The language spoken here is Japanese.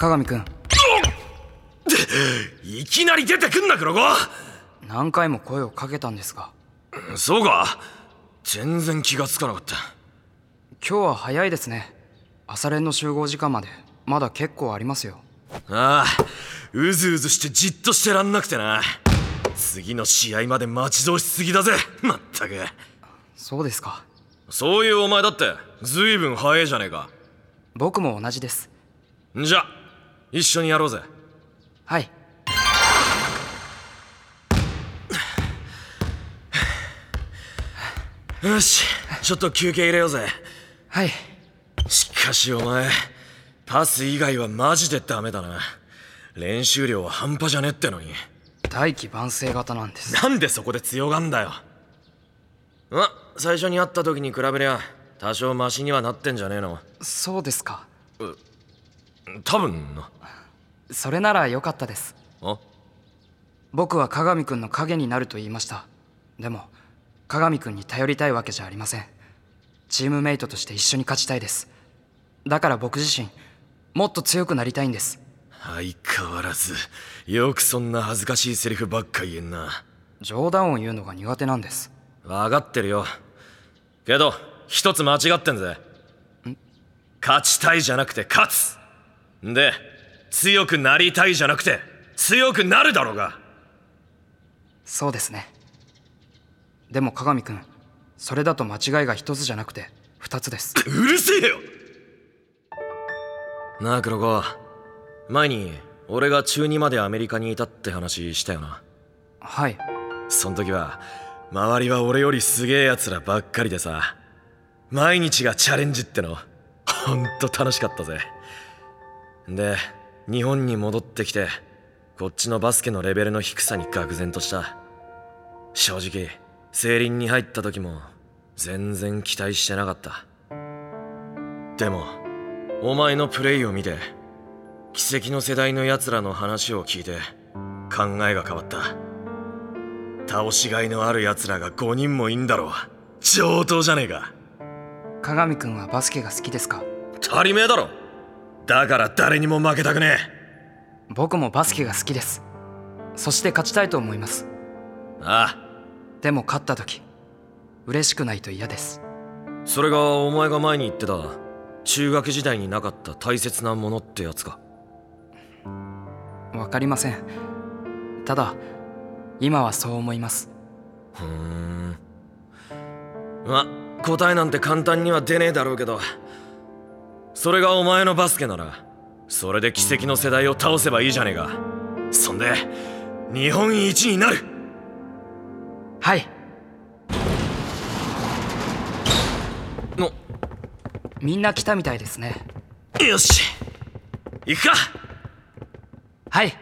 鏡くん。いきなり出てくんな黒子。何回も声をかけたんですが。そうか。全然気がつかなかった。今日は早いですね。朝練の集合時間まで。まだ結構ありますよ。ああうずうずしてじっとしてらんなくてな。次の試合まで待ち遠しすぎだぜ。まったく。そうですか。そういうお前だってずいぶん早いじゃねえか。僕も同じです。じゃ一緒にやろうぜ。はい。よしちょっと休憩入れようぜ。はい。しかしお前パス以外はマジでダメだな。練習量は半端じゃねえってのに。大器晩成型なんです。なんでそこで強がんだよ。あ最初に会った時に比べりゃ多少マシにはなってんじゃねえの。そうですか多分な。それなら良かったです。あ？僕は鏡くんの影になると言いました。でも鏡くんに頼りたいわけじゃありません。チームメイトとして一緒に勝ちたいです。だから僕自身もっと強くなりたいんです。相変わらずよくそんな恥ずかしいセリフばっか言えんな。冗談を言うのが苦手なんです。分かってるよ。けど一つ間違ってんぜ。勝ちたいじゃなくて勝つで強くなりたいじゃなくて強くなるだろうが。そうですね。でも鏡くんそれだと間違いが一つじゃなくて二つです。うるせえよ！なあ黒子。前に俺が中2までアメリカにいたって話したよな。はい。そん時は周りは俺よりすげえ奴らばっかりでさ毎日がチャレンジってのほんと楽しかったぜで日本に戻ってきてこっちのバスケのレベルの低さに愕然とした。正直競輪に入った時も全然期待してなかった。でもお前のプレイを見て奇跡の世代の奴らの話を聞いて考えが変わった。倒しがいのある奴らが5人もいんだろう。上等じゃねえか。鏡くんはバスケが好きですか？足りめえだろだから誰にも負けたくね僕もバスケが好きです。そして勝ちたいと思います。えあ。でも勝った時嬉しくないと嫌です。あそれがお前が前に言ってた中学時代になかった大切なものってやつか。わかりません。ただ今はそう思います。ふーん。ま答えなんて簡単には出ねえだろうけどそれがお前のバスケならそれで奇跡の世代を倒せばいいじゃねえか。そんで日本一になる。はい。のみんな来たみたいですね。よし。行くか。はい